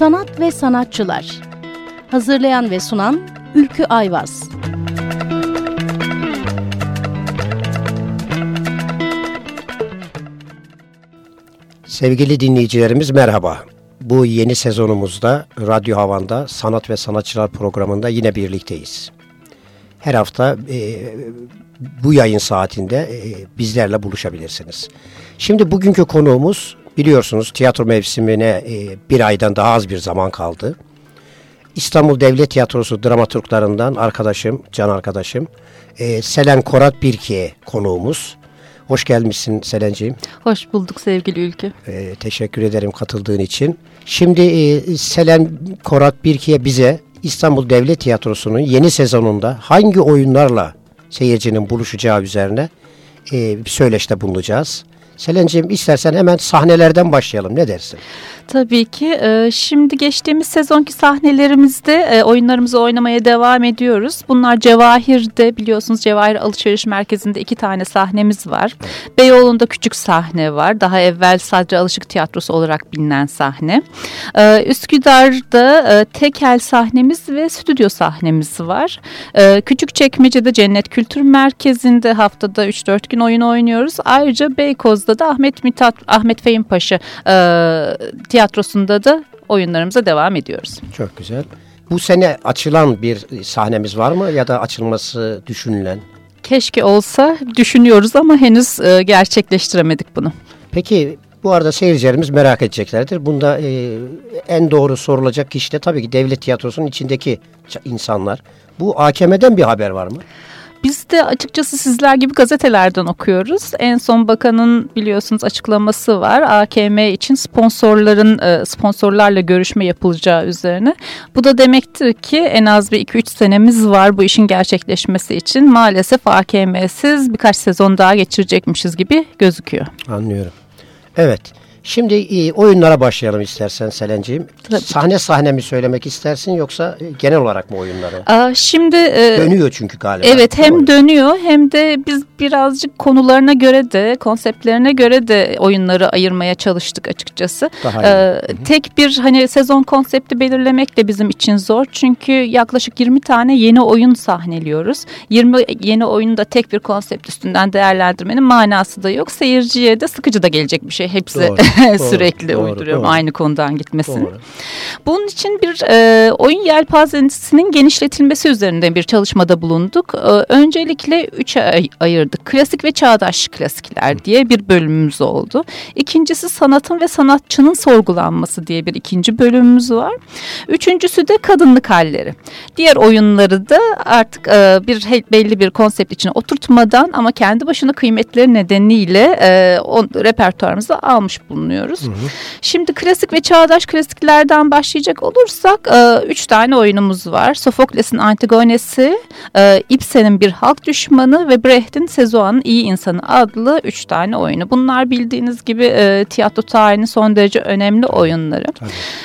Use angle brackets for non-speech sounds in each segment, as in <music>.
Sanat ve Sanatçılar Hazırlayan ve sunan Ülkü Ayvaz Sevgili dinleyicilerimiz merhaba. Bu yeni sezonumuzda Radyo Havan'da Sanat ve Sanatçılar programında yine birlikteyiz. Her hafta e, bu yayın saatinde e, bizlerle buluşabilirsiniz. Şimdi bugünkü konuğumuz biliyorsunuz tiyatro mevsimine e, bir aydan daha az bir zaman kaldı. İstanbul Devlet Tiyatrosu dramaturglarından arkadaşım, can arkadaşım e, Selen Korat Birki'ye konuğumuz. Hoş gelmişsin Selenciğim. Hoş bulduk sevgili Ülkü. E, teşekkür ederim katıldığın için. Şimdi e, Selen Korat Birki'ye bize İstanbul Devlet Tiyatrosu'nun yeni sezonunda hangi oyunlarla seyircinin buluşacağı üzerine e, bir söyleşte bulunacağız. Selen'ciğim istersen hemen sahnelerden başlayalım. Ne dersin? Tabii ki. E, şimdi geçtiğimiz sezonki sahnelerimizde e, oyunlarımızı oynamaya devam ediyoruz. Bunlar Cevahir'de biliyorsunuz Cevahir Alışveriş Merkezi'nde iki tane sahnemiz var. Beyoğlu'nda küçük sahne var. Daha evvel Sadri Alışık Tiyatrosu olarak bilinen sahne. E, Üsküdar'da tekel sahnemiz ve stüdyo sahnemiz var. Küçükçekmece'de Cennet Kültür Merkezi'nde haftada 3-4 gün oyun oynuyoruz. Ayrıca Beykoz'da da Ahmet Mithat, Ahmet Fehim Paşa tiyatrosunda da oyunlarımıza devam ediyoruz. Çok güzel. Bu sene açılan bir sahnemiz var mı ya da açılması düşünülen? Keşke olsa düşünüyoruz ama henüz e, gerçekleştiremedik bunu. Peki bu arada seyircilerimiz merak edeceklerdir. Bunda e, en doğru sorulacak kişi de tabii ki devlet tiyatrosunun içindeki insanlar. Bu AKM'den bir haber var mı? Biz de açıkçası sizler gibi gazetelerden okuyoruz. En son bakanın biliyorsunuz açıklaması var. AKM için sponsorların e, sponsorlarla görüşme yapılacağı üzerine. Bu da demektir ki en az bir 2-3 senemiz var bu işin gerçekleşmesi için. Maalesef AKM'siz birkaç sezon daha geçirecekmişiz gibi gözüküyor. Anlıyorum. Evet. Şimdi e, oyunlara başlayalım istersen Selenciğim. Tabii. Sahne sahne mi söylemek istersin yoksa e, genel olarak mı oyunları? Aa, şimdi e, dönüyor çünkü galiba. Evet hem oyun. dönüyor hem de biz birazcık konularına göre de konseptlerine göre de oyunları ayırmaya çalıştık açıkçası. Daha ee, tek bir hani sezon konsepti belirlemek de bizim için zor. Çünkü yaklaşık 20 tane yeni oyun sahneliyoruz. 20 yeni oyunu da tek bir konsept üstünden değerlendirmenin manası da yok. Seyirciye de sıkıcı da gelecek bir şey. Hepsi Doğru. <laughs> <laughs> sürekli doğru, uyduruyorum doğru. aynı konudan gitmesin. Doğru. Bunun için bir e, oyun yelpazesinin genişletilmesi üzerinde bir çalışmada bulunduk. E, öncelikle üçe ay ayırdık. Klasik ve çağdaş klasikler diye bir bölümümüz oldu. İkincisi sanatın ve sanatçının sorgulanması diye bir ikinci bölümümüz var. Üçüncüsü de kadınlık halleri. Diğer oyunları da artık e, bir belli bir konsept içine oturtmadan ama kendi başına kıymetleri nedeniyle e, o repertuarımıza almış bulunuyoruz bulunuyoruz. Hı hı. Şimdi klasik ve çağdaş klasiklerden başlayacak olursak e, üç tane oyunumuz var. Sofokles'in Antigonesi, e, Ibsen'in Bir Halk Düşmanı ve Brecht'in Sezoa'nın İyi İnsanı adlı üç tane oyunu. Bunlar bildiğiniz gibi e, tiyatro tarihinin son derece önemli oyunları.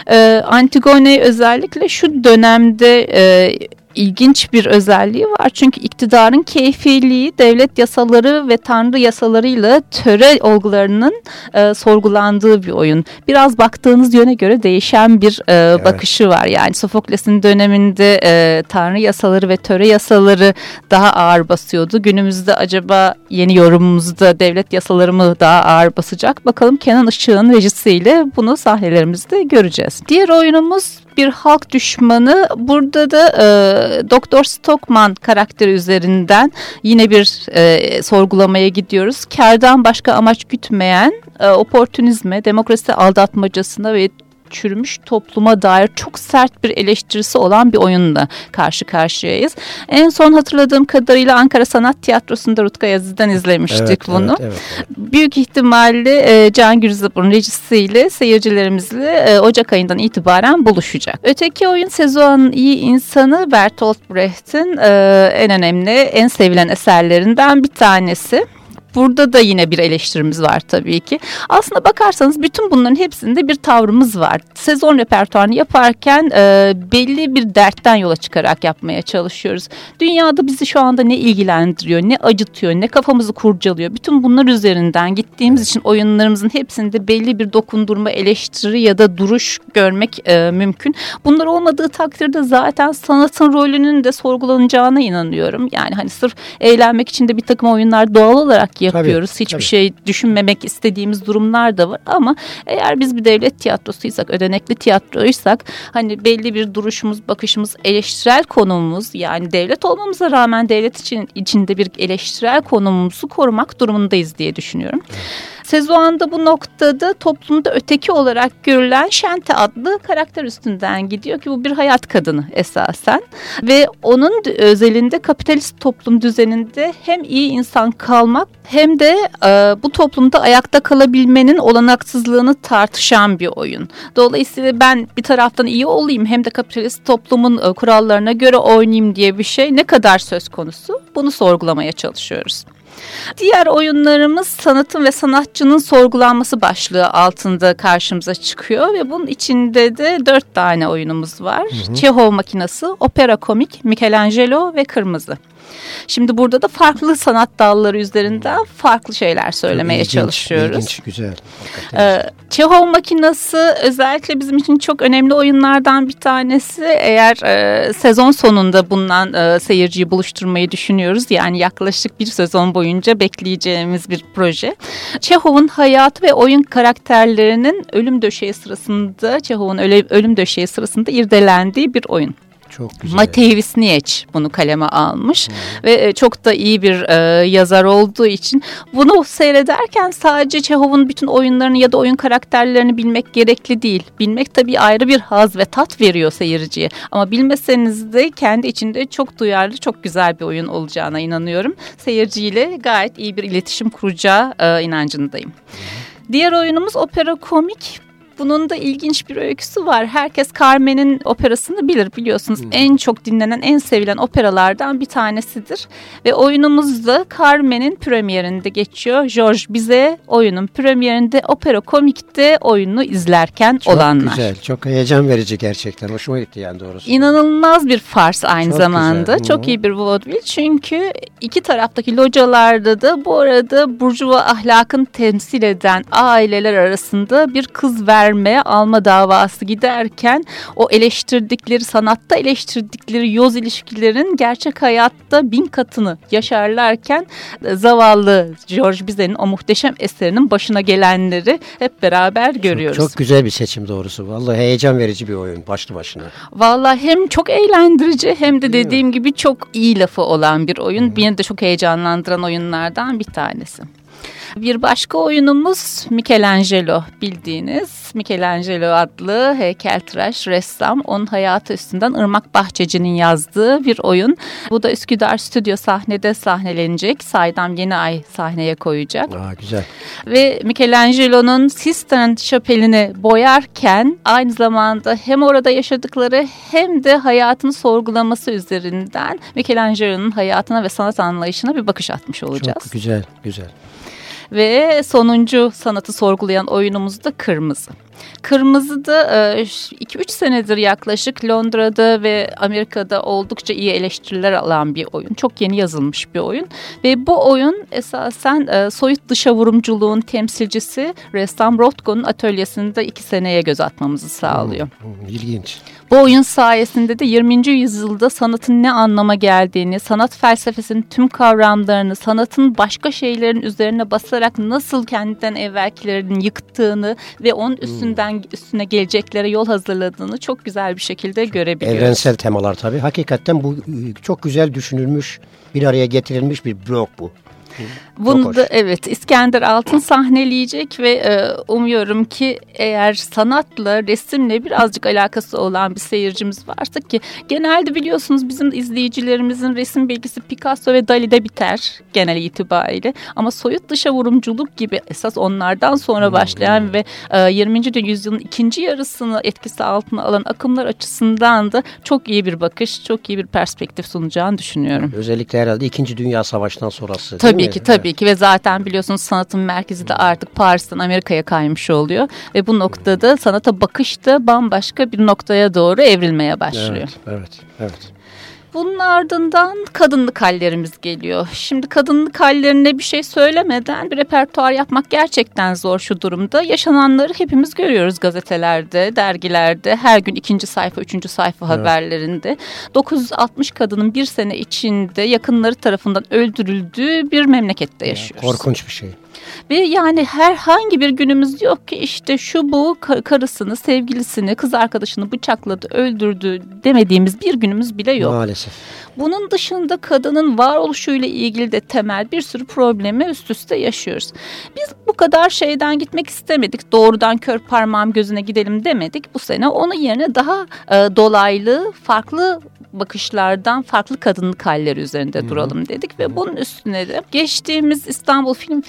E, Antigone özellikle şu dönemde... E, ilginç bir özelliği var. Çünkü iktidarın keyfiliği devlet yasaları ve tanrı yasalarıyla töre olgularının e, sorgulandığı bir oyun. Biraz baktığınız yöne göre değişen bir e, evet. bakışı var. Yani Sofokles'in döneminde e, tanrı yasaları ve töre yasaları daha ağır basıyordu. Günümüzde acaba yeni yorumumuzda devlet yasaları mı daha ağır basacak? Bakalım Kenan Işık'ın rejisiyle bunu sahnelerimizde göreceğiz. Diğer oyunumuz bir halk düşmanı. Burada da e, Doktor Stockman karakteri üzerinden yine bir e, sorgulamaya gidiyoruz. Kerden başka amaç gütmeyen e, oportunizme, demokrasi aldatmacasına ve çürümüş topluma dair çok sert bir eleştirisi olan bir oyunla karşı karşıyayız. En son hatırladığım kadarıyla Ankara Sanat Tiyatrosu'nda Rutkay Aziz'den izlemiştik evet, bunu. Evet, evet, evet. Büyük ihtimalle e, Can Gürzap'ın rejisiyle seyircilerimizle e, Ocak ayından itibaren buluşacak. Öteki oyun Sezoğan'ın iyi insanı Bertolt Brecht'in e, en önemli, en sevilen eserlerinden bir tanesi. Burada da yine bir eleştirimiz var tabii ki. Aslında bakarsanız bütün bunların hepsinde bir tavrımız var. Sezon repertuarını yaparken e, belli bir dertten yola çıkarak yapmaya çalışıyoruz. Dünyada bizi şu anda ne ilgilendiriyor, ne acıtıyor, ne kafamızı kurcalıyor. Bütün bunlar üzerinden gittiğimiz için oyunlarımızın hepsinde belli bir dokundurma, eleştiri ya da duruş görmek e, mümkün. Bunlar olmadığı takdirde zaten sanatın rolünün de sorgulanacağına inanıyorum. Yani hani sırf eğlenmek için de bir takım oyunlar doğal olarak yapıyoruz. Tabii, Hiçbir tabii. şey düşünmemek istediğimiz durumlar da var ama eğer biz bir devlet tiyatrosuysak, ödenekli tiyatroysak hani belli bir duruşumuz, bakışımız, eleştirel konumumuz yani devlet olmamıza rağmen devlet için içinde bir eleştirel konumumuzu korumak durumundayız diye düşünüyorum. Evet. Sezuan'da bu noktada toplumda öteki olarak görülen Şente adlı karakter üstünden gidiyor ki bu bir hayat kadını esasen. Ve onun özelinde kapitalist toplum düzeninde hem iyi insan kalmak hem de e, bu toplumda ayakta kalabilmenin olanaksızlığını tartışan bir oyun. Dolayısıyla ben bir taraftan iyi olayım hem de kapitalist toplumun e, kurallarına göre oynayayım diye bir şey ne kadar söz konusu bunu sorgulamaya çalışıyoruz. Diğer oyunlarımız sanatın ve sanatçının sorgulanması başlığı altında karşımıza çıkıyor ve bunun içinde de dört tane oyunumuz var. Hı hı. Çehov makinesi, opera komik, Michelangelo ve Kırmızı. Şimdi burada da farklı sanat dalları üzerinden farklı şeyler söylemeye ilginç, çalışıyoruz. İlginç, güzel. Ee, Çehov makinası özellikle bizim için çok önemli oyunlardan bir tanesi. Eğer e, sezon sonunda bundan e, seyirciyi buluşturmayı düşünüyoruz. Yani yaklaşık bir sezon boyunca bekleyeceğimiz bir proje. Çehov'un hayatı ve oyun karakterlerinin ölüm döşeği sırasında, Çehov'un ölüm döşeği sırasında irdelendiği bir oyun. Çok güzel. Matej Wisniewicz bunu kaleme almış hmm. ve e, çok da iyi bir e, yazar olduğu için bunu seyrederken sadece Çehov'un bütün oyunlarını ya da oyun karakterlerini bilmek gerekli değil. Bilmek tabii ayrı bir haz ve tat veriyor seyirciye ama bilmeseniz de kendi içinde çok duyarlı, çok güzel bir oyun olacağına inanıyorum. Seyirciyle gayet iyi bir iletişim kuracağı e, inancındayım. Hmm. Diğer oyunumuz opera komik. Bunun da ilginç bir öyküsü var. Herkes Carmen'in operasını bilir biliyorsunuz. Hmm. En çok dinlenen, en sevilen operalardan bir tanesidir. Ve oyunumuz da Carmen'in premierinde geçiyor. George bize oyunun premierinde opera komikte oyunu izlerken çok olanlar. Çok güzel, çok heyecan verici gerçekten. Hoşuma gitti yani doğrusu. İnanılmaz bir fars aynı çok zamanda. Güzel. Çok iyi bir vaudeville. Çünkü iki taraftaki localarda da bu arada burjuva ahlakın temsil eden aileler arasında bir kız ver vermeye alma davası giderken o eleştirdikleri sanatta eleştirdikleri yoz ilişkilerin gerçek hayatta bin katını yaşarlarken e, zavallı George Bizet'in o muhteşem eserinin başına gelenleri hep beraber görüyoruz. Çok, çok güzel bir seçim doğrusu. Vallahi heyecan verici bir oyun başlı başına. Vallahi hem çok eğlendirici hem de dediğim gibi çok iyi lafı olan bir oyun. Beni de çok heyecanlandıran oyunlardan bir tanesi. Bir başka oyunumuz Michelangelo bildiğiniz. Michelangelo adlı heykeltıraş ressam. Onun hayatı üstünden Irmak Bahçeci'nin yazdığı bir oyun. Bu da Üsküdar Stüdyo sahnede sahnelenecek. Saydam Yeni Ay sahneye koyacak. Aa, güzel. Ve Michelangelo'nun Sistine Şapeli'ni boyarken aynı zamanda hem orada yaşadıkları hem de hayatını sorgulaması üzerinden Michelangelo'nun hayatına ve sanat anlayışına bir bakış atmış olacağız. Çok güzel, güzel. Ve sonuncu sanatı sorgulayan oyunumuz da Kırmızı. Kırmızı da 2-3 e, senedir yaklaşık Londra'da ve Amerika'da oldukça iyi eleştiriler alan bir oyun. Çok yeni yazılmış bir oyun. Ve bu oyun esasen e, soyut dışa vurumculuğun temsilcisi ressam Rothko'nun atölyesinde iki seneye göz atmamızı sağlıyor. Hmm, ilginç. Bu oyun sayesinde de 20. yüzyılda sanatın ne anlama geldiğini, sanat felsefesinin tüm kavramlarını, sanatın başka şeylerin üzerine basarak nasıl kendinden evvelkilerin yıktığını ve onun üstünden üstüne geleceklere yol hazırladığını çok güzel bir şekilde görebiliyoruz. Evrensel temalar tabii. Hakikaten bu çok güzel düşünülmüş, bir araya getirilmiş bir blok bu. Bunu da evet İskender Altın sahneleyecek ve e, umuyorum ki eğer sanatla, resimle birazcık alakası olan bir seyircimiz varsa ki genelde biliyorsunuz bizim izleyicilerimizin resim bilgisi Picasso ve Dali'de biter genel itibariyle. Ama soyut dışa vurumculuk gibi esas onlardan sonra başlayan hmm. ve e, 20. yüzyılın ikinci yarısını etkisi altına alan akımlar açısından da çok iyi bir bakış, çok iyi bir perspektif sunacağını düşünüyorum. Özellikle herhalde 2. Dünya Savaşı'ndan sonrası. Tabii ki tabii evet. ki ve zaten biliyorsunuz sanatın merkezi de artık Paris'ten Amerika'ya kaymış oluyor ve bu noktada sanata bakış da bambaşka bir noktaya doğru evrilmeye başlıyor. Evet, evet, evet. Bunun ardından kadınlık hallerimiz geliyor. Şimdi kadınlık hallerine bir şey söylemeden bir repertuar yapmak gerçekten zor şu durumda. Yaşananları hepimiz görüyoruz gazetelerde, dergilerde, her gün ikinci sayfa, üçüncü sayfa evet. haberlerinde. 960 kadının bir sene içinde yakınları tarafından öldürüldüğü bir memlekette yaşıyoruz. Ya, korkunç bir şey. Ve yani herhangi bir günümüz yok ki işte şu bu karısını, sevgilisini, kız arkadaşını bıçakladı, öldürdü demediğimiz bir günümüz bile yok. Maalesef. Bunun dışında kadının varoluşuyla ilgili de temel bir sürü problemi üst üste yaşıyoruz. Biz bu kadar şeyden gitmek istemedik. Doğrudan kör parmağım gözüne gidelim demedik bu sene. Onun yerine daha e, dolaylı, farklı bakışlardan farklı kadınlık halleri üzerinde Hı-hı. duralım dedik ve bunun üstüne de geçtiğimiz İstanbul Film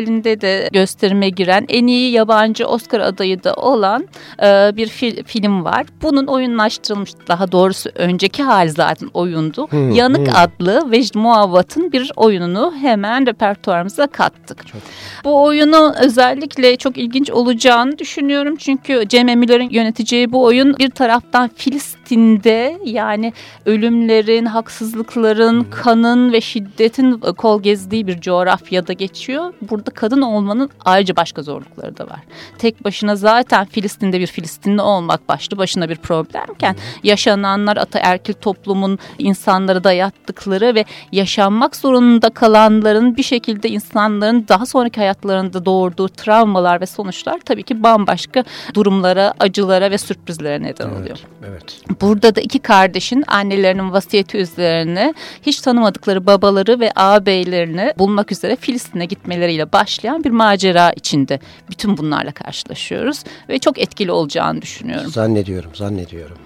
Festivali'nde de gösterime giren en iyi yabancı Oscar adayı da olan e, bir fil, film var. Bunun oyunlaştırılmış daha doğrusu önceki hali zaten oyundu. Hı, Yanık hı. adlı Vecd Muavvat'ın bir oyununu hemen repertuarımıza kattık. Çok. Bu oyunu özellikle çok ilginç olacağını düşünüyorum. Çünkü Cem Emirler'in yöneteceği bu oyun bir taraftan Filistin'de yani ölümlerin, haksızlıkların, kanın ve şiddetin kol gezdiği bir coğrafyada geçiyor. Burada kadın olmanın ayrıca başka zorlukları da var. Tek başına zaten Filistin'de bir Filistinli olmak başlı başına bir problemken yaşananlar ataerkil toplumun insanları dayattıkları ve yaşanmak zorunda kalanların bir şekilde insanların daha sonraki hayatlarında doğurduğu travmalar ve sonuçlar tabii ki bambaşka durumlara, acılara ve sürprizlere neden oluyor. Evet, evet. Burada da iki kardeşin annelerinin vasiyeti üzerine hiç tanımadıkları babaları ve ağabeylerini bulmak üzere Filistin'e gitmeleriyle başlayan bir macera içinde bütün bunlarla karşılaşıyoruz ve çok etkili olacağını düşünüyorum. Zannediyorum, zannediyorum.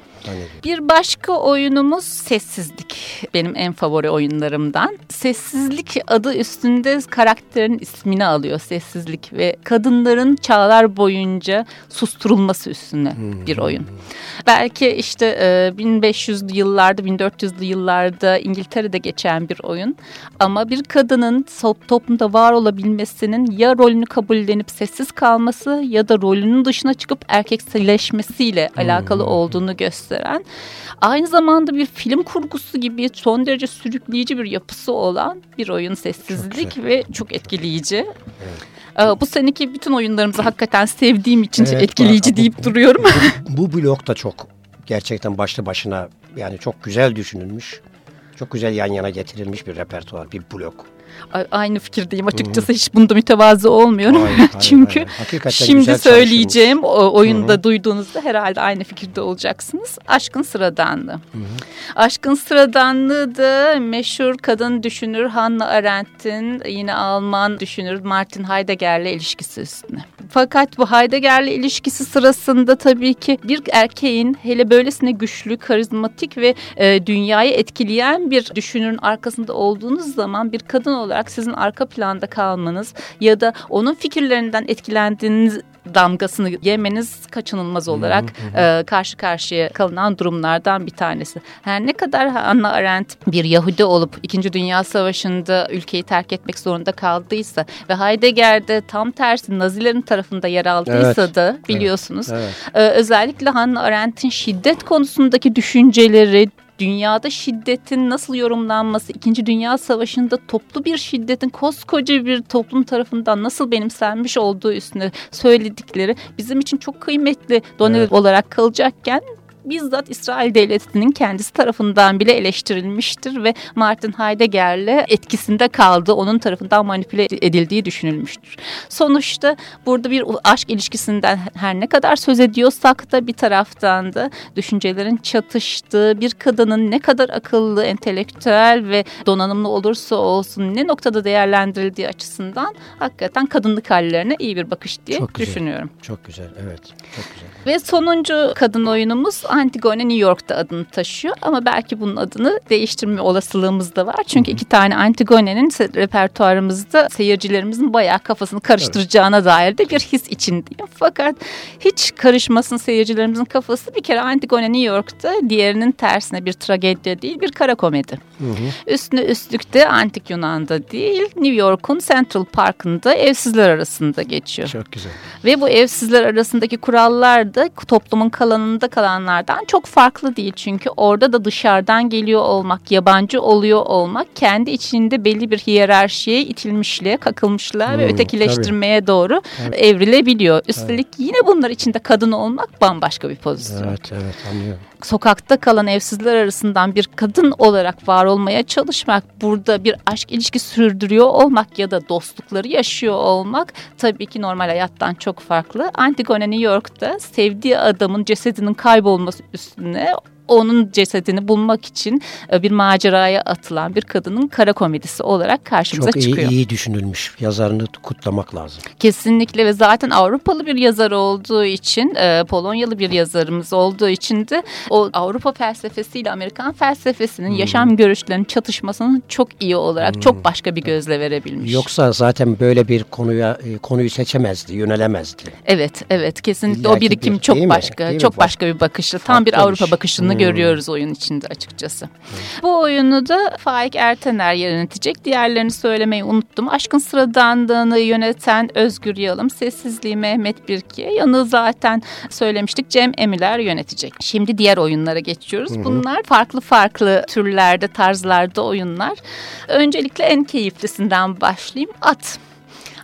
Bir başka oyunumuz Sessizlik. Benim en favori oyunlarımdan. Sessizlik adı üstünde karakterin ismini alıyor Sessizlik ve kadınların çağlar boyunca susturulması üstüne hmm. bir oyun. Belki işte 1500'lü yıllarda 1400'lü yıllarda İngiltere'de geçen bir oyun ama bir kadının toplumda var olabilmesinin ya rolünü kabullenip sessiz kalması ya da rolünün dışına çıkıp erkeksileşmesiyle alakalı hmm. olduğunu gösteriyor gösteren aynı zamanda bir film kurgusu gibi son derece sürükleyici bir yapısı olan bir oyun sessizlik çok ve çok etkileyici. Evet. Ee, bu seneki bütün oyunlarımızı hakikaten sevdiğim için evet, etkileyici bu, deyip duruyorum. Bu, <laughs> bu blok da çok gerçekten başlı başına yani çok güzel düşünülmüş. Çok güzel yan yana getirilmiş bir repertuar, bir blok aynı fikirdeyim açıkçası. Hı -hı. Hiç bunda mütevazı olmuyorum. Hayır, hayır, <laughs> Çünkü hayır. şimdi söyleyeceğim o oyunda Hı -hı. duyduğunuzda herhalde aynı fikirde olacaksınız. Aşkın Sıradanlığı. Hı -hı. Aşkın Sıradanlığı da meşhur kadın düşünür Hannah Arendt'in yine Alman düşünür Martin Heidegger'le ilişkisi üstüne. Fakat bu Heidegger'le ilişkisi sırasında tabii ki bir erkeğin hele böylesine güçlü, karizmatik ve e, dünyayı etkileyen bir düşünürün arkasında olduğunuz zaman bir kadın olarak sizin arka planda kalmanız ya da onun fikirlerinden etkilendiğiniz damgasını yemeniz kaçınılmaz olarak E, karşı karşıya kalınan durumlardan bir tanesi. Her ne kadar Hannah Arendt bir Yahudi olup İkinci Dünya Savaşı'nda ülkeyi terk etmek zorunda kaldıysa ve Heidegger'de tam tersi Nazilerin tarafında yer aldıysa evet. da biliyorsunuz. Evet. Evet. E, özellikle Hannah Arendt'in şiddet konusundaki düşünceleri, dünyada şiddetin nasıl yorumlanması, İkinci Dünya Savaşı'nda toplu bir şiddetin koskoca bir toplum tarafından nasıl benimsenmiş olduğu üstüne söyledikleri bizim için çok kıymetli doneler evet. olarak kalacakken bizzat İsrail Devleti'nin kendisi tarafından bile eleştirilmiştir ve Martin Heidegger'le etkisinde kaldı. Onun tarafından manipüle edildiği düşünülmüştür. Sonuçta burada bir aşk ilişkisinden her ne kadar söz ediyorsak da bir taraftan da düşüncelerin çatıştığı bir kadının ne kadar akıllı, entelektüel ve donanımlı olursa olsun ne noktada değerlendirildiği açısından hakikaten kadınlık hallerine iyi bir bakış diye çok düşünüyorum. Çok güzel, evet. Çok güzel. Ve sonuncu kadın oyunumuz Antigone New York'ta adını taşıyor ama belki bunun adını değiştirme olasılığımız da var. Çünkü iki tane Antigone'nin repertuarımızda seyircilerimizin bayağı kafasını karıştıracağına evet. dair de bir his içindeyim. Fakat hiç karışmasın seyircilerimizin kafası bir kere Antigone New York'ta diğerinin tersine bir tragedya değil bir kara komedi. Hı hı. Üstüne üstlükte antik Yunan'da değil New York'un Central Park'ında evsizler arasında geçiyor. Çok güzel. Ve bu evsizler arasındaki kurallar da toplumun kalanında kalanlardan çok farklı değil. Çünkü orada da dışarıdan geliyor olmak, yabancı oluyor olmak kendi içinde belli bir hiyerarşiye itilmişliğe, kakılmışlığa hmm, ve ötekileştirmeye tabii. doğru tabii. evrilebiliyor. Üstelik evet. yine bunlar içinde kadın olmak bambaşka bir pozisyon. Evet, evet anlıyorum sokakta kalan evsizler arasından bir kadın olarak var olmaya çalışmak, burada bir aşk ilişkisi sürdürüyor olmak ya da dostlukları yaşıyor olmak tabii ki normal hayattan çok farklı. Antigone New York'ta sevdiği adamın cesedinin kaybolması üstüne onun cesedini bulmak için e, bir maceraya atılan bir kadının kara komedisi olarak karşımıza Çok iyi, çıkıyor. Çok iyi düşünülmüş. Yazarını kutlamak lazım. Kesinlikle ve zaten Avrupalı bir yazar olduğu için, e, Polonyalı bir yazarımız olduğu için de o Avrupa felsefesiyle Amerikan felsefesinin hmm. yaşam görüşlerinin çatışmasının çok iyi olarak hmm. çok başka bir gözle verebilmiş. Yoksa zaten böyle bir konuya e, konuyu seçemezdi, yönelemezdi. Evet, evet kesinlikle İllaki o birikim bir, çok başka, mi? çok başka bir bakışlı. Tam bir Avrupa bakışını hmm. görüyoruz oyun içinde açıkçası. Hmm. Bu oyunu da Faik Ertener yönetecek. Diğerlerini söylemeyi unuttum. Aşkın Sıradanlığını yöneten Özgür Yalım, Sessizliği Mehmet Birki, yanı zaten söylemiştik Cem Emiler yönetecek. Şimdi diğer oyunlara geçiyoruz. Hmm. Bunlar farklı farklı türlerde, tarzlarda oyunlar. Öncelikle en keyiflisinden başlayayım. At.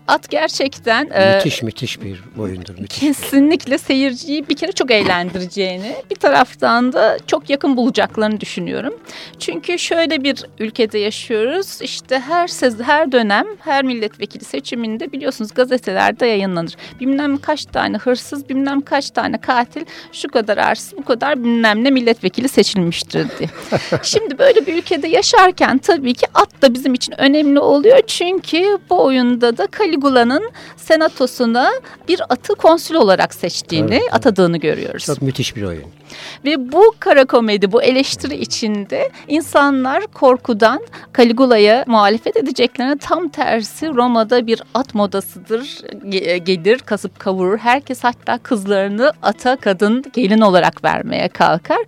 At gerçekten... E, müthiş e, müthiş bir oyundur. Müthiş kesinlikle bir seyirciyi bir kere çok eğlendireceğini bir taraftan da çok yakın bulacaklarını düşünüyorum. Çünkü şöyle bir ülkede yaşıyoruz. İşte her sez her dönem her milletvekili seçiminde biliyorsunuz gazetelerde yayınlanır. Bilmem kaç tane hırsız, bilmem kaç tane katil, şu kadar arsız, bu kadar bilmem ne milletvekili seçilmiştir diye. <laughs> Şimdi böyle bir ülkede yaşarken tabii ki at da bizim için önemli oluyor. Çünkü bu oyunda da Caligula Caligula'nın senatosuna bir atı konsül olarak seçtiğini, evet. atadığını görüyoruz. Çok müthiş bir oyun. Ve bu kara komedi, bu eleştiri içinde insanlar korkudan Caligula'ya muhalefet edeceklerine tam tersi Roma'da bir at modasıdır. Gelir, kasıp kavurur. Herkes hatta kızlarını ata kadın gelin olarak vermeye kalkar.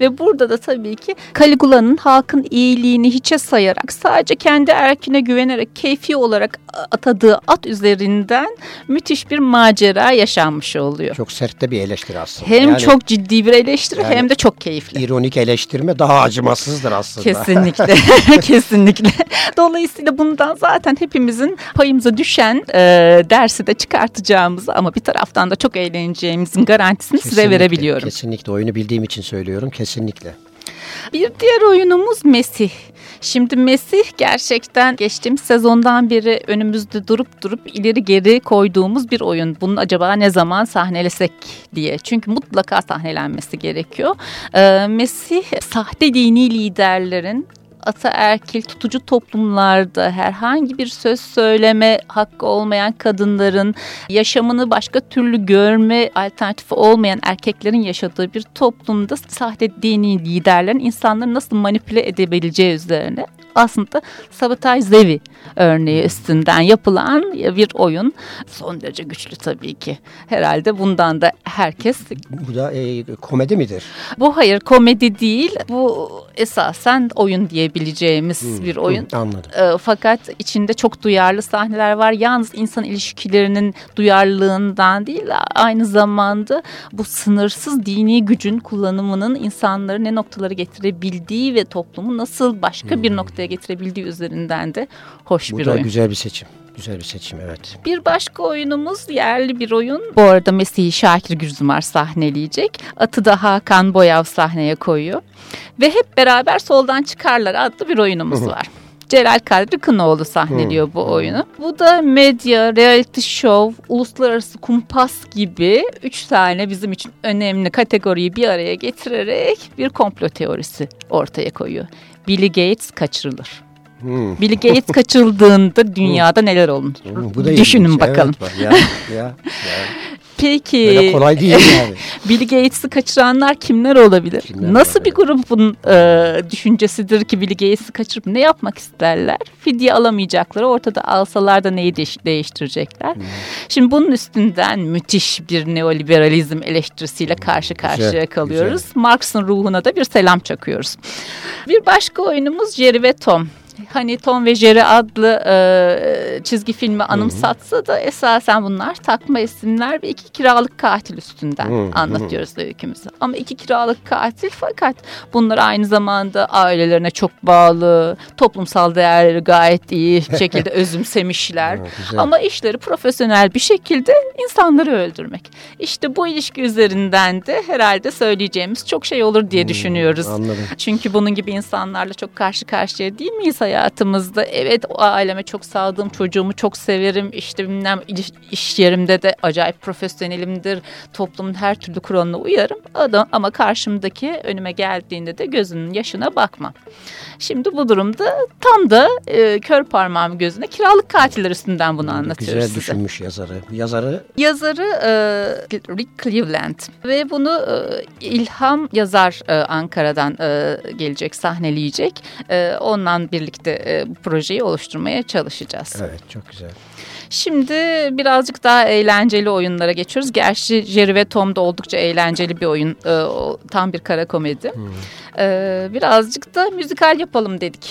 Ve burada da tabii ki Caligula'nın halkın iyiliğini hiçe sayarak sadece kendi erkine güvenerek keyfi olarak atadığı at üzerinden müthiş bir macera yaşanmış oluyor. Çok sert de bir eleştiri aslında. Hem yani, çok ciddi bir eleştiri yani, hem de çok keyifli. İronik eleştirme daha acımasızdır aslında. Kesinlikle. <laughs> <laughs> Kesinlikle. Dolayısıyla bundan zaten hepimizin payımıza düşen e, dersi de çıkartacağımızı ama bir taraftan da çok eğleneceğimizin garantisini kesinlikle, size verebiliyorum. Kesinlikle. Oyunu bildiğim için söylüyorum. Kesinlikle. Bir diğer oyunumuz Mesih. Şimdi Mesih gerçekten geçtiğimiz sezondan beri önümüzde durup durup ileri geri koyduğumuz bir oyun. Bunu acaba ne zaman sahnelesek diye. Çünkü mutlaka sahnelenmesi gerekiyor. Ee, Mesih sahte dini liderlerin ataerkil tutucu toplumlarda herhangi bir söz söyleme hakkı olmayan kadınların yaşamını başka türlü görme alternatifi olmayan erkeklerin yaşadığı bir toplumda sahte dini liderlerin insanları nasıl manipüle edebileceği üzerine aslında sabotaj zevi örneği üstünden yapılan bir oyun. Son derece güçlü tabii ki. Herhalde bundan da herkes... Bu da e, komedi midir? Bu hayır komedi değil. Bu esasen oyun diyebileceğimiz hmm, bir oyun. Hmm, anladım. E, fakat içinde çok duyarlı sahneler var. Yalnız insan ilişkilerinin duyarlılığından değil aynı zamanda bu sınırsız dini gücün kullanımının insanları ne noktaları getirebildiği ve toplumu nasıl başka hmm. bir noktaya getirebildiği üzerinden de hoş Bu bir oyun. Bu da güzel bir seçim. Güzel bir seçim evet. Bir başka oyunumuz yerli bir oyun. Bu arada Mesih'i Şakir Gürzumar sahneleyecek. Atı da Hakan Boyav sahneye koyuyor. Ve hep beraber soldan çıkarlar adlı bir oyunumuz var. Celal Kadri Kınoğlu sahneliyor hmm. bu oyunu. Bu da medya, reality show, uluslararası kumpas gibi üç tane bizim için önemli kategoriyi bir araya getirerek bir komplo teorisi ortaya koyuyor. Billy Gates kaçırılır. Hmm. Bill Gates <laughs> kaçırıldığında dünyada neler olur? Hmm, bu da Düşünün ilginç. bakalım. Evet, ya, ya, ya. <laughs> Peki. Öyle kolay değil yani. <laughs> Bill Gates'i kaçıranlar kimler olabilir? Kimler Nasıl olabilir? bir grubun e, düşüncesidir ki Bill Gates'i kaçırıp ne yapmak isterler? Fidye alamayacakları ortada alsalar da neyi değiş- değiştirecekler? Hmm. Şimdi bunun üstünden müthiş bir neoliberalizm eleştirisiyle karşı karşıya Güzel, kalıyoruz. Marx'ın ruhuna da bir selam çakıyoruz. Bir başka oyunumuz Jerry ve Tom. Hani Tom ve Jerry adlı e, çizgi filmi anımsatsa da esasen bunlar takma isimler ve iki kiralık katil üstünden Hı, hı. anlatıyoruz öykümüzü. Ama iki kiralık katil fakat bunlar aynı zamanda ailelerine çok bağlı, toplumsal değerleri gayet iyi <laughs> şekilde özümsemişler. Ama işleri profesyonel bir şekilde insanları öldürmek. İşte bu ilişki üzerinden de herhalde söyleyeceğimiz çok şey olur diye düşünüyoruz. Anladım. Çünkü bunun gibi insanlarla çok karşı karşıya değil miyiz hayatımızda? Evet o aileme çok sadığım çocuğumu çok severim. İşte bilmem iş, yerimde de acayip profesyonelimdir. Toplumun her türlü kuralına uyarım. Adam, ama karşımdaki önüme geldiğinde de gözünün yaşına bakmam. Şimdi bu durumda tam da e, kör parmağım gözüne kiralık katiller üstünden bunu anlatıyoruz Güzel size. düşünmüş yazarı. Yazarı Yazarı e, Rick Cleveland ve bunu e, İlham Yazar e, Ankara'dan e, gelecek, sahneleyecek. E, ondan birlikte e, bu projeyi oluşturmaya çalışacağız. evet çok güzel. Şimdi birazcık daha eğlenceli oyunlara geçiyoruz. Gerçi Jerry ve Tom da oldukça eğlenceli bir oyun. E, tam bir kara komedi. E, birazcık da müzikal yapalım dedik.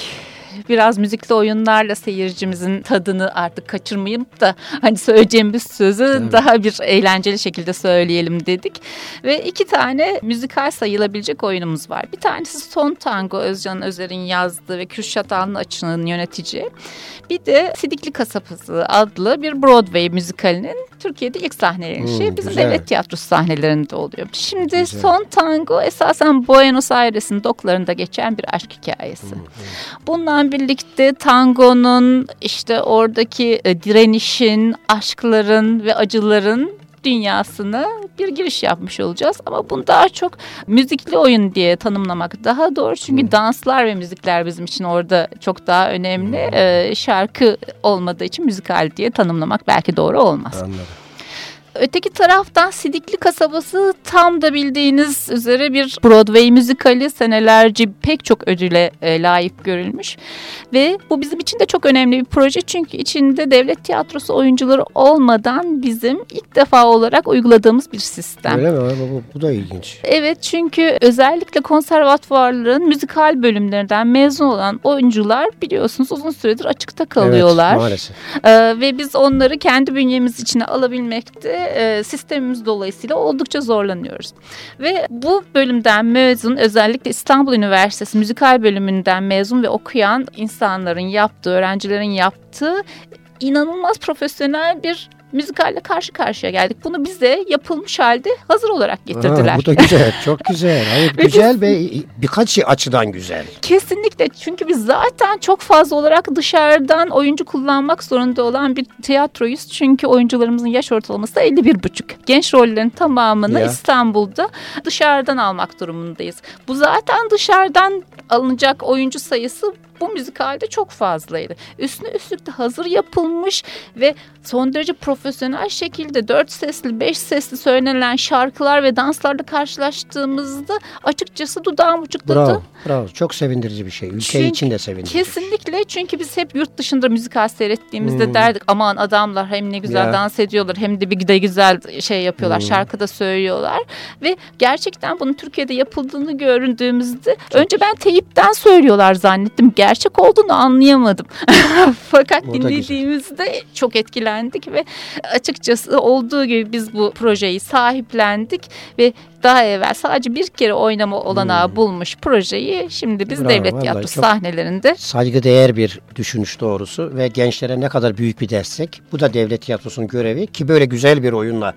Biraz müzikli oyunlarla seyircimizin tadını artık kaçırmayıp da hani söyleyeceğimiz sözü Evet. daha bir eğlenceli şekilde söyleyelim dedik. Ve iki tane müzikal sayılabilecek oyunumuz var. Bir tanesi Son Tango Özcan Özer'in yazdığı ve Kürşat Alnı Açık'ın yönetici. Bir de Sidikli Kasapası adlı bir Broadway müzikalinin Türkiye'de ilk sahnelenişi Hmm, bizim güzel. devlet tiyatrosu sahnelerinde oluyor. Şimdi Güzel. Son Tango esasen Buenos Aires'in doklarında geçen bir aşk hikayesi. Bundan birlikte tangonun işte oradaki e, direnişin, aşkların ve acıların dünyasına bir giriş yapmış olacağız. Ama bunu daha çok müzikli oyun diye tanımlamak daha doğru. Çünkü danslar ve müzikler bizim için orada çok daha önemli. Ee, şarkı olmadığı için müzikal diye tanımlamak belki doğru olmaz. Anladım. Öteki taraftan Sidikli Kasabası tam da bildiğiniz üzere bir Broadway müzikali senelerce pek çok ödüle e, layık görülmüş. Ve bu bizim için de çok önemli bir proje çünkü içinde devlet tiyatrosu oyuncuları olmadan bizim ilk defa olarak uyguladığımız bir sistem. Öyle mi? Bu, bu, da ilginç. Evet çünkü özellikle konservatuvarların müzikal bölümlerinden mezun olan oyuncular biliyorsunuz uzun süredir açıkta kalıyorlar. Evet, maalesef. Ee, ve biz onları kendi bünyemiz içine alabilmekte e, sistemimiz dolayısıyla oldukça zorlanıyoruz. Ve bu bölümden mezun özellikle İstanbul Üniversitesi müzikal bölümünden mezun ve okuyan insanların yaptığı, öğrencilerin yaptığı inanılmaz profesyonel bir müzikalle karşı karşıya geldik. Bunu bize yapılmış halde hazır olarak getirdiler. Aa, bu da güzel. Çok güzel. Hayır, <laughs> güzel ve birkaç açıdan güzel. Kesinlikle çünkü biz zaten çok fazla olarak dışarıdan oyuncu kullanmak zorunda olan bir tiyatroyuz. Çünkü oyuncularımızın yaş ortalaması 51,5. Genç rollerin tamamını Ya. İstanbul'da dışarıdan almak durumundayız. Bu zaten dışarıdan alınacak oyuncu sayısı bu müzikalde çok fazlaydı. Üstüne üstlük de hazır yapılmış ve son derece profesyonel şekilde dört sesli, beş sesli söylenen şarkılar ve danslarla karşılaştığımızda açıkçası dudağım uçukladı. Bravo. Bravo. Çok sevindirici bir şey. Ülke Çünkü için de sevindirici. Kesinlikle çünkü biz hep yurt dışında müzikal seyrettiğimizde Hmm. derdik aman adamlar hem ne güzel Ya. dans ediyorlar hem de bir de güzel şey yapıyorlar Hmm. şarkı da söylüyorlar ve gerçekten bunun Türkiye'de yapıldığını gördüğümüzde önce ben teyipten söylüyorlar zannettim gerçek olduğunu anlayamadım <laughs> fakat O dinlediğimizde çok etkilendik ve açıkçası olduğu gibi biz bu projeyi sahiplendik ve daha evvel sadece bir kere oynama olanağı bulmuş projeyi şimdi biz Hmm. Bravo, devlet tiyatrosu sahnelerinde Saygıdeğer bir düşünüş doğrusu ve gençlere ne kadar büyük bir destek. Bu da devlet tiyatrosunun görevi ki böyle güzel bir oyunla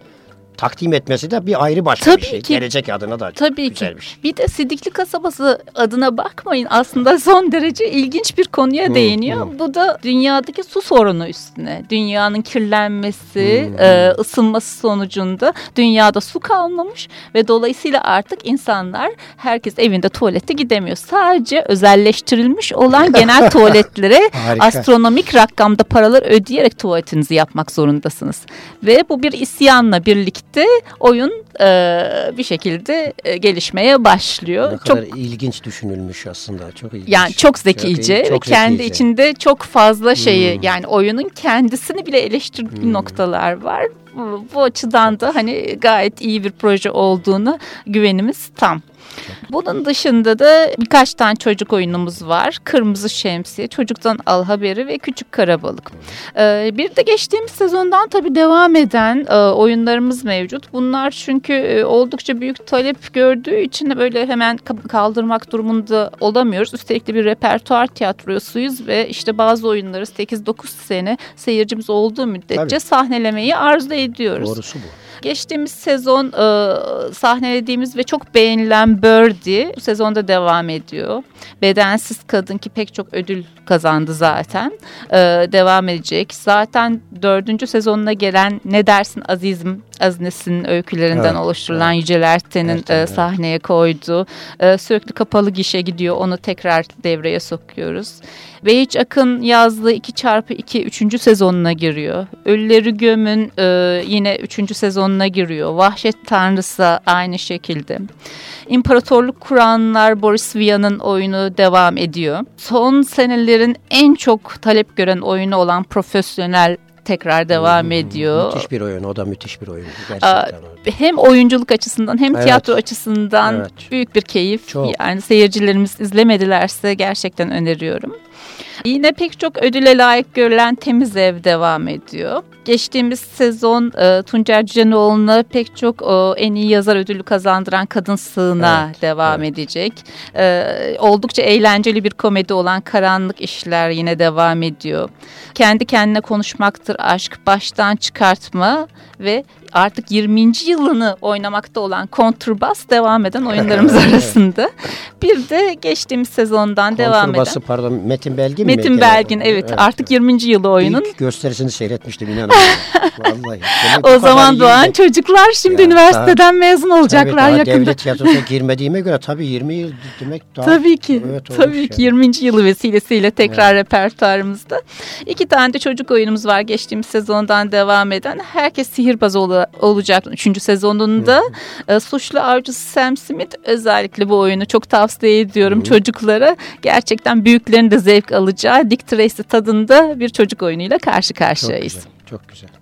takdim etmesi de bir ayrı başka Tabii bir şey. ki. Gelecek adına da Tabii güzel ki. bir şey. Bir de Sidikli Kasabası adına bakmayın aslında <laughs> son derece ilginç bir konuya Hı, değiniyor. hı. Bu da dünyadaki su sorunu üstüne. Dünyanın kirlenmesi, Hı. e, ısınması sonucunda dünyada su kalmamış ve dolayısıyla artık insanlar herkes evinde tuvalete gidemiyor. Sadece özelleştirilmiş olan <laughs> genel tuvaletlere astronomik rakamda paralar ödeyerek tuvaletinizi yapmak zorundasınız. Ve bu bir isyanla birlikte birlikte oyun e, bir şekilde e, gelişmeye başlıyor. Ne kadar çok ilginç düşünülmüş aslında. Çok ilginç. Yani çok zekice çok, çok kendi zekice. içinde çok fazla şeyi hmm. yani oyunun kendisini bile eleştirdiği hmm. noktalar var. Bu, bu açıdan da hani gayet iyi bir proje olduğunu güvenimiz tam. Bunun dışında da birkaç tane çocuk oyunumuz var. Kırmızı Şemsiye, Çocuktan Al Haberi ve Küçük Karabalık. Ee, bir de geçtiğimiz sezondan tabii devam eden e, oyunlarımız mevcut. Bunlar çünkü e, oldukça büyük talep gördüğü için böyle hemen kaldırmak durumunda olamıyoruz. Üstelik de bir repertuar tiyatrosuyuz ve işte bazı oyunları 8-9 sene seyircimiz olduğu müddetçe tabii. sahnelemeyi arzu ediyoruz. Doğrusu bu. Geçtiğimiz sezon e, sahnelediğimiz ve çok beğenilen Birdie bu sezonda devam ediyor. Bedensiz Kadın ki pek çok ödül kazandı zaten. E, devam edecek. Zaten dördüncü sezonuna gelen Ne Dersin Azizim Aznes'in öykülerinden evet, oluşturulan evet. Yücel Erten'in e, sahneye koyduğu e, sürekli kapalı gişe gidiyor. Onu tekrar devreye sokuyoruz. Ve hiç Akın yazdığı 2 çarpı 2 3. sezonuna giriyor. Ölüleri Göm'ün e, yine 3. sezonuna giriyor. Vahşet Tanrısı aynı şekilde. İmparatorluk kuranlar Boris Vian'ın oyunu devam ediyor. Son senelerin en çok talep gören oyunu olan Profesyonel tekrar devam hmm, ediyor. Müthiş bir oyun. O da müthiş bir oyun. Gerçekten. Hem oyunculuk açısından hem evet. tiyatro açısından evet. büyük bir keyif. Çok. Yani seyircilerimiz izlemedilerse gerçekten öneriyorum. Yine pek çok ödüle layık görülen Temiz Ev devam ediyor. Geçtiğimiz sezon e, Tuncer Cücenoğlu'na pek çok o, en iyi yazar ödülü kazandıran Kadın Sığına evet, devam evet. edecek. E, oldukça eğlenceli bir komedi olan Karanlık İşler yine devam ediyor. Kendi kendine konuşmaktır aşk, baştan çıkartma ve artık 20. yılını oynamakta olan kontrbas devam eden oyunlarımız <laughs> arasında. Bir de geçtiğimiz sezondan devam eden. Kontrbası pardon Metin Belgin mi? Metin Belgin evet, evet artık 20. yılı oyunun. İlk gösterisini seyretmiştim inanın. Vallahi. <laughs> o zaman doğan yılda... çocuklar şimdi ya, üniversiteden daha, mezun olacaklar tabii, yakında. Devlet tiyatrosuna <laughs> girmediğime göre tabii 20 yıl demek daha. Tabii ki. Evet, tabii ki yani. 20. yılı vesilesiyle tekrar evet. repertuarımızda. İki tane de çocuk oyunumuz var geçtiğimiz sezondan devam eden. Herkes sihirbaz ol olacak. Üçüncü sezonunda e, suçlu avcısı Sam Smith özellikle bu oyunu çok tavsiye ediyorum Hı. çocuklara. Gerçekten büyüklerin de zevk alacağı Dick Tracy tadında bir çocuk oyunuyla karşı karşıyayız. Çok güzel. Çok güzel.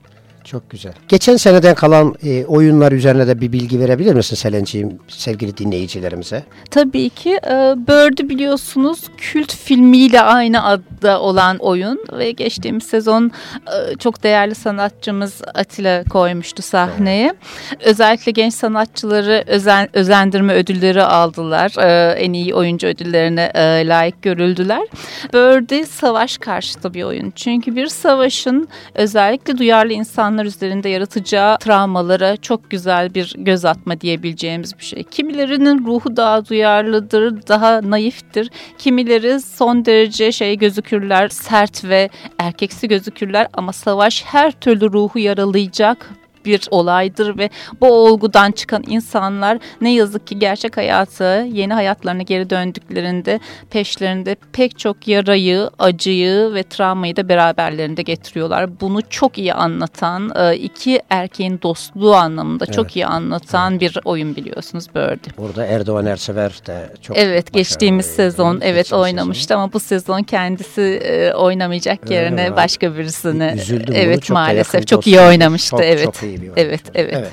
Çok güzel. Geçen seneden kalan e, oyunlar üzerine de bir bilgi verebilir misin Selenciğim sevgili dinleyicilerimize? Tabii ki. E, Bird'ü biliyorsunuz kült filmiyle aynı adda olan oyun ve geçtiğimiz sezon e, çok değerli sanatçımız Atilla koymuştu sahneye. Evet. Özellikle genç sanatçıları özen, özendirme ödülleri aldılar. E, en iyi oyuncu ödüllerine e, layık görüldüler. Bird'ü savaş karşıtı bir oyun. Çünkü bir savaşın özellikle duyarlı insanlar insanlar üzerinde yaratacağı travmalara çok güzel bir göz atma diyebileceğimiz bir şey. Kimilerinin ruhu daha duyarlıdır, daha naiftir. Kimileri son derece şey gözükürler, sert ve erkeksi gözükürler ama savaş her türlü ruhu yaralayacak bir olaydır ve bu olgudan çıkan insanlar ne yazık ki gerçek hayatı, yeni hayatlarına geri döndüklerinde peşlerinde pek çok yarayı, acıyı ve travmayı da beraberlerinde getiriyorlar. Bunu çok iyi anlatan, e, iki erkeğin dostluğu anlamında evet. çok iyi anlatan evet. bir oyun biliyorsunuz Birdie. Burada Erdoğan Ersever de çok Evet geçtiğimiz sezon evet geçtiğimiz oynamıştı sezon. ama bu sezon kendisi e, oynamayacak yerine başka birisini. Üzüldüm evet maalesef çok iyi oynamıştı çok, evet. Çok iyi oyun. Evet, evet, evet.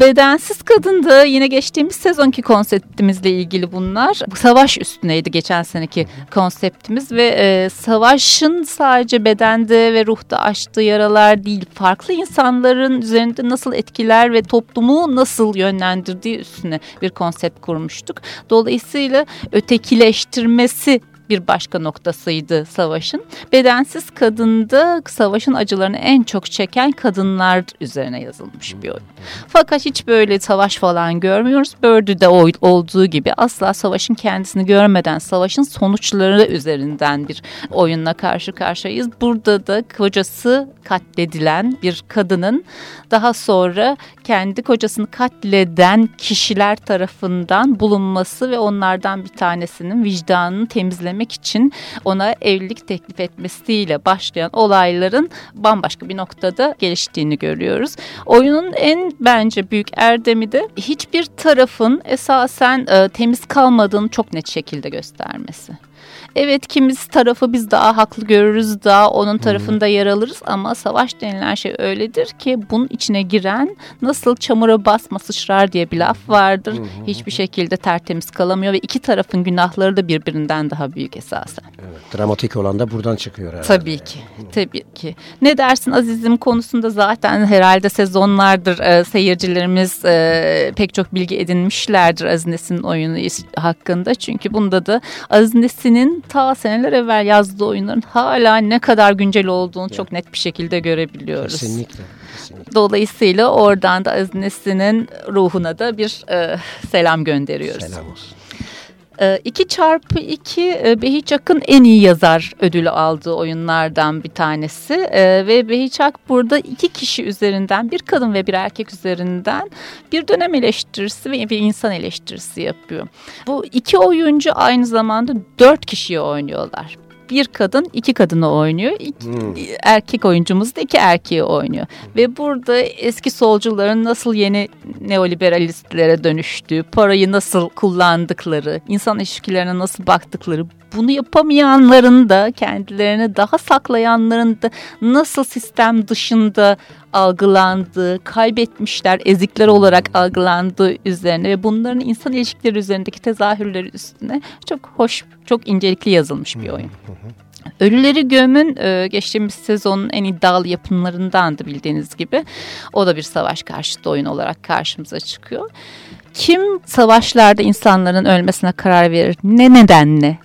Bedensiz Kadın'da yine geçtiğimiz sezonki konseptimizle ilgili bunlar. Savaş üstüneydi geçen seneki konseptimiz ve e, savaşın sadece bedende ve ruhta açtığı yaralar değil, farklı insanların üzerinde nasıl etkiler ve toplumu nasıl yönlendirdiği üstüne bir konsept kurmuştuk. Dolayısıyla ötekileştirmesi bir başka noktasıydı savaşın. Bedensiz kadında savaşın acılarını en çok çeken kadınlar üzerine yazılmış bir oyun. Fakat hiç böyle savaş falan görmüyoruz. Birdie'de olduğu gibi asla savaşın kendisini görmeden savaşın sonuçları üzerinden bir oyunla karşı karşıyayız. Burada da kocası katledilen bir kadının daha sonra kendi kocasını katleden kişiler tarafından bulunması ve onlardan bir tanesinin vicdanını temizlemek için ona evlilik teklif etmesiyle başlayan olayların bambaşka bir noktada geliştiğini görüyoruz. Oyunun en bence büyük erdemi de hiçbir tarafın esasen e, temiz kalmadığını çok net şekilde göstermesi. Evet kimisi tarafı biz daha haklı görürüz daha onun tarafında yer alırız ama savaş denilen şey öyledir ki bunun içine giren nasıl çamura basma sıçrar diye bir laf vardır. Hiçbir şekilde tertemiz kalamıyor ve iki tarafın günahları da birbirinden daha büyük esasen. Evet, dramatik olan da buradan çıkıyor herhalde. Tabii ki. Tabii ki. Ne dersin Aziz'im konusunda zaten herhalde sezonlardır e, seyircilerimiz e, pek çok bilgi edinmişlerdir Aziz Nesin'in oyunu hakkında. Çünkü bunda da Aziz Nesin'in ta seneler evvel yazdığı oyunların hala ne kadar güncel olduğunu evet. çok net bir şekilde görebiliyoruz. Kesinlikle. kesinlikle. Dolayısıyla oradan da Aziz Nesin'in ruhuna da bir e, selam gönderiyoruz. Selam olsun. 2 ee, çarpı 2 e, Behiçak'ın en iyi yazar ödülü aldığı oyunlardan bir tanesi ee, ve Behiçak burada iki kişi üzerinden bir kadın ve bir erkek üzerinden bir dönem eleştirisi ve bir insan eleştirisi yapıyor. Bu iki oyuncu aynı zamanda dört kişiye oynuyorlar bir kadın iki kadını oynuyor. İki, hmm. Erkek oyuncumuz da iki erkeği oynuyor. Ve burada eski solcuların nasıl yeni neoliberalistlere dönüştüğü, parayı nasıl kullandıkları, insan ilişkilerine nasıl baktıkları, bunu yapamayanların da kendilerini daha saklayanların da nasıl sistem dışında algılandığı, kaybetmişler, ezikler olarak algılandığı üzerine ve bunların insan ilişkileri üzerindeki tezahürleri üstüne çok hoş, çok incelikli yazılmış bir oyun. Ölüleri Göm'ün e, geçtiğimiz sezonun en iddialı yapımlarındandı bildiğiniz gibi. O da bir savaş karşıtı oyun olarak karşımıza çıkıyor. Kim savaşlarda insanların ölmesine karar verir? Ne nedenle?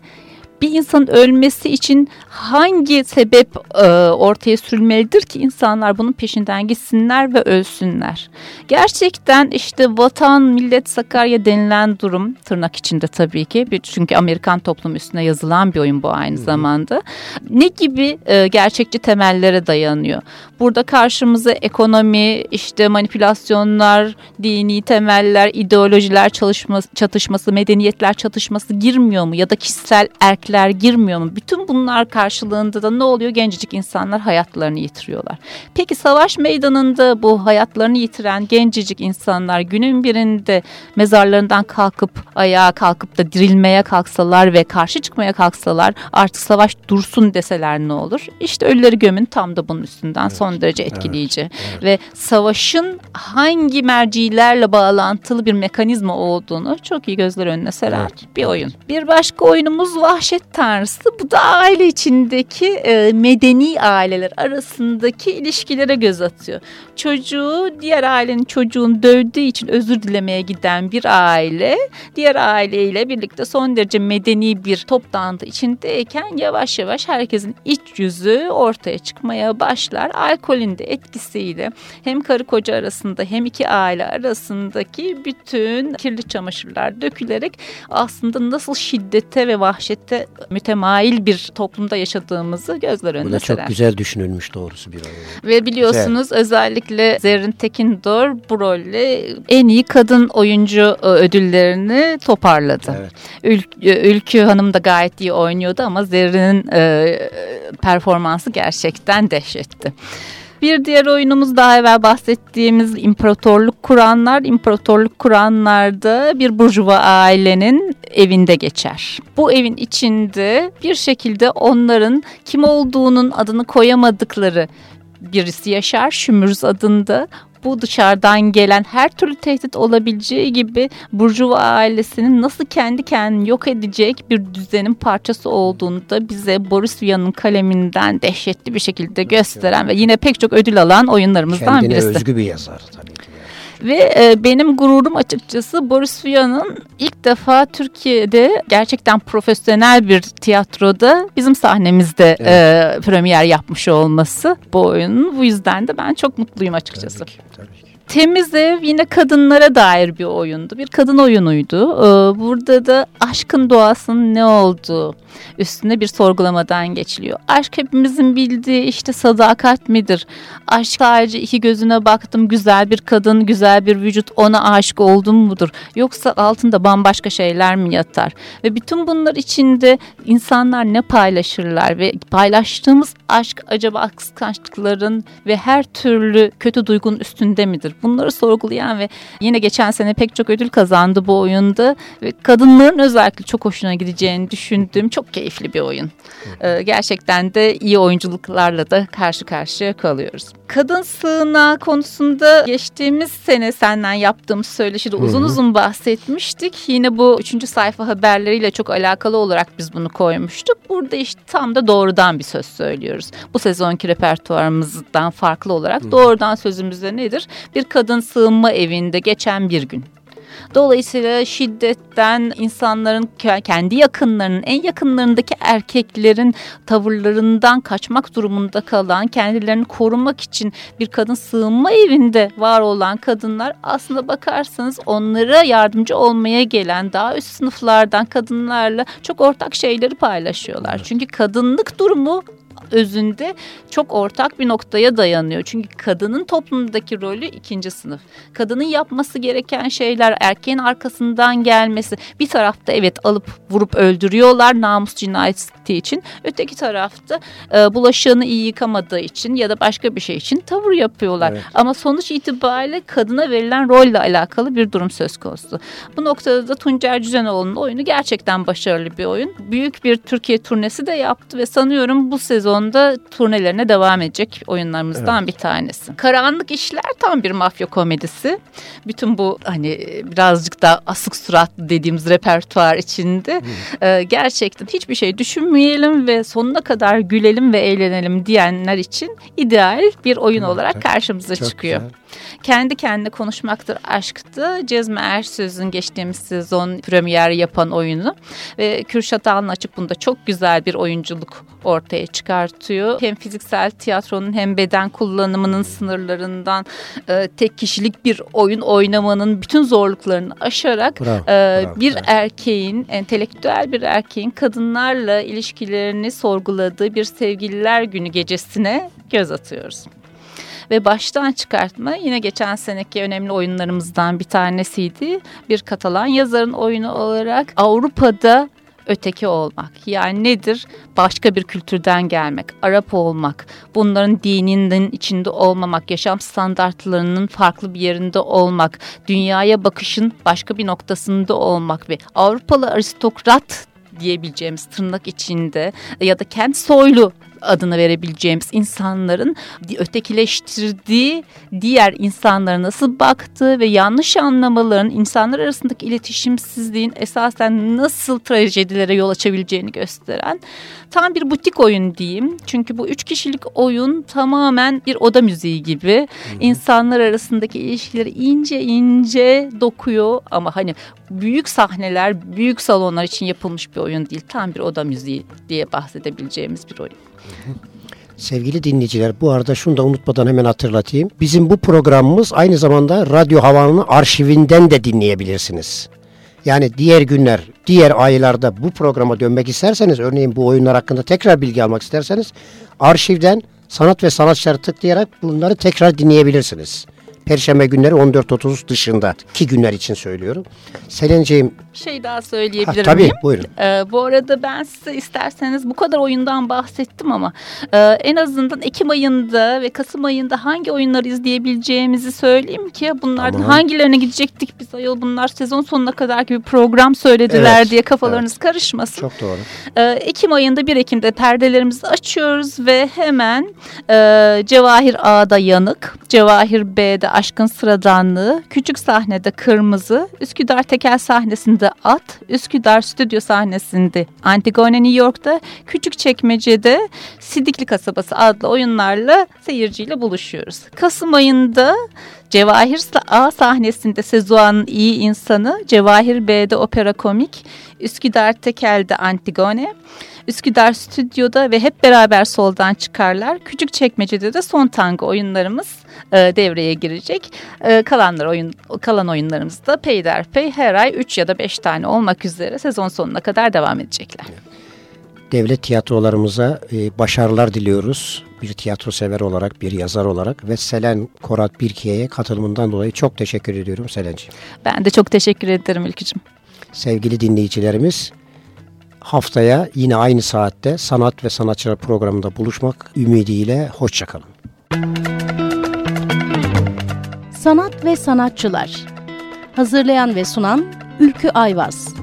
Bir insanın ölmesi için hangi sebep e, ortaya sürülmelidir ki insanlar bunun peşinden gitsinler ve ölsünler. Gerçekten işte vatan, millet, Sakarya denilen durum tırnak içinde tabii ki çünkü Amerikan toplumu üstüne yazılan bir oyun bu aynı Hı -hı. zamanda. Ne gibi e, gerçekçi temellere dayanıyor? Burada karşımıza ekonomi, işte manipülasyonlar, dini temeller, ideolojiler çalışması, çatışması, medeniyetler çatışması girmiyor mu? Ya da kişisel erkler girmiyor mu? Bütün bunlar karşılığında da ne oluyor? Gencecik insanlar hayatlarını yitiriyorlar. Peki savaş meydanında bu hayatlarını yitiren gencecik insanlar günün birinde mezarlarından kalkıp ayağa kalkıp da dirilmeye kalksalar ve karşı çıkmaya kalksalar artık savaş dursun deseler ne olur? İşte ölüleri gömün tam da bunun üstünden evet. son derece etkileyici. Evet. Evet. Ve savaşın hangi mercilerle bağlantılı bir mekanizma olduğunu çok iyi gözler önüne seren evet. bir oyun. Bir başka oyunumuz Vahşet Tanrısı. Bu da aile içindeki e, medeni aileler arasındaki ilişkilere göz atıyor. Çocuğu diğer ailenin çocuğunu dövdüğü için özür dilemeye giden bir aile diğer aileyle birlikte son derece medeni bir toplantı içindeyken yavaş yavaş herkesin iç yüzü ortaya çıkmaya başlar. Alkolün de etkisiyle hem karı koca arasında hem iki aile arasındaki bütün kirli çamaşırlar dökülerek aslında nasıl şiddete ve vahşete mütemail bir toplumda yaşadığımızı gözler önüne Bu da çok serer. güzel düşünülmüş doğrusu bir oyun. Ve biliyorsunuz güzel. özellikle Zerrin Tekindor bu rolle en iyi kadın oyuncu e, ödüllerini toparladı. Evet. Ül e, Ülkü Hanım da gayet iyi oynuyordu ama Zerrin'in e, performansı gerçekten dehşetti. Bir diğer oyunumuz daha evvel bahsettiğimiz imparatorluk kuranlar. İmparatorluk kuranlarda bir burjuva ailenin evinde geçer. Bu evin içinde bir şekilde onların kim olduğunun adını koyamadıkları birisi yaşar Şümürz adında bu dışarıdan gelen her türlü tehdit olabileceği gibi Burjuva ailesinin nasıl kendi kendini yok edecek bir düzenin parçası olduğunu da bize Boris Vian'ın kaleminden dehşetli bir şekilde gösteren ve yine pek çok ödül alan oyunlarımızdan Kendine birisi. Kendine özgü bir yazar tabii. Ve e, benim gururum açıkçası Boris Vian'ın ilk defa Türkiye'de gerçekten profesyonel bir tiyatroda bizim sahnemizde evet. e, premier yapmış olması bu oyunun. Bu yüzden de ben çok mutluyum açıkçası. Tabii ki, tabii ki. Temiz Ev yine kadınlara dair bir oyundu. Bir kadın oyunuydu. Ee, burada da aşkın doğasının ne olduğu, üstünde bir sorgulamadan geçiliyor. Aşk hepimizin bildiği işte sadakat midir? Aşk sadece iki gözüne baktım güzel bir kadın, güzel bir vücut ona aşık oldum mudur? Yoksa altında bambaşka şeyler mi yatar? Ve bütün bunlar içinde insanlar ne paylaşırlar ve paylaştığımız aşk acaba kıskançlıkların ve her türlü kötü duygunun üstünde midir? Bunları sorgulayan ve yine geçen sene pek çok ödül kazandı bu oyunda ve kadınların özellikle çok hoşuna gideceğini düşündüğüm çok keyifli bir oyun. Ee, gerçekten de iyi oyunculuklarla da karşı karşıya kalıyoruz. Kadın sığınağı konusunda geçtiğimiz sene senden yaptığımız söyleşide uzun uzun bahsetmiştik. Yine bu üçüncü sayfa haberleriyle çok alakalı olarak biz bunu koymuştuk. Burada işte tam da doğrudan bir söz söylüyoruz. Bu sezonki repertuarımızdan farklı olarak doğrudan sözümüzde nedir? Bir kadın sığınma evinde geçen bir gün. Dolayısıyla şiddetten insanların kendi yakınlarının en yakınlarındaki erkeklerin tavırlarından kaçmak durumunda kalan kendilerini korumak için bir kadın sığınma evinde var olan kadınlar aslında bakarsanız onlara yardımcı olmaya gelen daha üst sınıflardan kadınlarla çok ortak şeyleri paylaşıyorlar. Çünkü kadınlık durumu özünde çok ortak bir noktaya dayanıyor. Çünkü kadının toplumdaki rolü ikinci sınıf. Kadının yapması gereken şeyler erkeğin arkasından gelmesi. Bir tarafta evet alıp vurup öldürüyorlar namus cinayeti için. Öteki tarafta e, bulaşığını iyi yıkamadığı için ya da başka bir şey için tavır yapıyorlar. Evet. Ama sonuç itibariyle kadına verilen rolle alakalı bir durum söz konusu. Bu noktada da Tuncer Cüzenoğlu'nun oyunu gerçekten başarılı bir oyun. Büyük bir Türkiye turnesi de yaptı ve sanıyorum bu sezon sezonda turnelerine devam edecek oyunlarımızdan evet. bir tanesi. Karanlık İşler tam bir mafya komedisi. Bütün bu hani birazcık da asık suratlı dediğimiz repertuar içinde e, gerçekten hiçbir şey düşünmeyelim ve sonuna kadar gülelim ve eğlenelim diyenler için ideal bir oyun evet. olarak karşımıza Çok çıkıyor. Güzel. Kendi kendine konuşmaktır aşktı. Cezme Ersöz'ün geçtiğimiz sezon premier yapan oyunu ve Kürşat Alın açıp bunda çok güzel bir oyunculuk ortaya çıkartıyor. Hem fiziksel tiyatronun hem beden kullanımının sınırlarından e, tek kişilik bir oyun oynamanın bütün zorluklarını aşarak bravo, e, bravo, bir bravo. erkeğin, entelektüel bir erkeğin kadınlarla ilişkilerini sorguladığı bir sevgililer günü gecesine göz atıyoruz ve baştan çıkartma yine geçen seneki önemli oyunlarımızdan bir tanesiydi. Bir Katalan yazarın oyunu olarak Avrupa'da öteki olmak. Yani nedir? Başka bir kültürden gelmek, Arap olmak, bunların dininin içinde olmamak, yaşam standartlarının farklı bir yerinde olmak, dünyaya bakışın başka bir noktasında olmak ve Avrupalı aristokrat diyebileceğimiz tırnak içinde ya da kent soylu adını verebileceğimiz insanların ötekileştirdiği diğer insanlara nasıl baktığı ve yanlış anlamaların insanlar arasındaki iletişimsizliğin esasen nasıl trajedilere yol açabileceğini gösteren tam bir butik oyun diyeyim. Çünkü bu üç kişilik oyun tamamen bir oda müziği gibi. İnsanlar arasındaki ilişkileri ince ince dokuyor ama hani büyük sahneler, büyük salonlar için yapılmış bir oyun değil. Tam bir oda müziği diye bahsedebileceğimiz bir oyun. Sevgili dinleyiciler bu arada şunu da unutmadan hemen hatırlatayım. Bizim bu programımız aynı zamanda Radyo Havan'ın arşivinden de dinleyebilirsiniz. Yani diğer günler, diğer aylarda bu programa dönmek isterseniz, örneğin bu oyunlar hakkında tekrar bilgi almak isterseniz arşivden sanat ve sanatçıları tıklayarak bunları tekrar dinleyebilirsiniz. Perşembe günleri 14.30 dışında ki günler için söylüyorum. Selenceğim. Şey daha söyleyebilirim. Ha, tabii miyim? buyurun. Ee, bu arada ben size isterseniz bu kadar oyundan bahsettim ama e, en azından Ekim ayında ve Kasım ayında hangi oyunları izleyebileceğimizi söyleyeyim ki bunlardan tamam. hangilerine gidecektik biz ayol bunlar sezon sonuna kadar gibi program söylediler evet, diye kafalarınız evet. karışmasın. Çok doğru. Ee, Ekim ayında 1 Ekim'de perdelerimizi açıyoruz ve hemen e, Cevahir A'da Yanık, Cevahir B'de Aşkın Sıradanlığı, küçük sahnede Kırmızı, Üsküdar Tekel sahnesinde At, Üsküdar Stüdyo sahnesinde Antigone New York'ta, Küçük Çekmece'de Sidikli Kasabası adlı oyunlarla seyirciyle buluşuyoruz. Kasım ayında Cevahir A sahnesinde Sezuan'ın iyi insanı, Cevahir B'de opera komik, Üsküdar Tekel'de Antigone, Üsküdar Stüdyo'da ve hep beraber soldan çıkarlar. Küçük çekmecede de son tango oyunlarımız e, devreye girecek. E, kalanlar oyun kalan oyunlarımız da peyderpey her ay 3 ya da 5 tane olmak üzere sezon sonuna kadar devam edecekler. devlet tiyatrolarımıza e, başarılar diliyoruz. Bir tiyatro sever olarak, bir yazar olarak ve Selen Korat Birkiye'ye katılımından dolayı çok teşekkür ediyorum Selen'ciğim. Ben de çok teşekkür ederim Ülkücüğüm. Sevgili dinleyicilerimiz, haftaya yine aynı saatte Sanat ve Sanatçılar programında buluşmak ümidiyle hoşçakalın. Sanat ve Sanatçılar Hazırlayan ve sunan Ülkü Ayvaz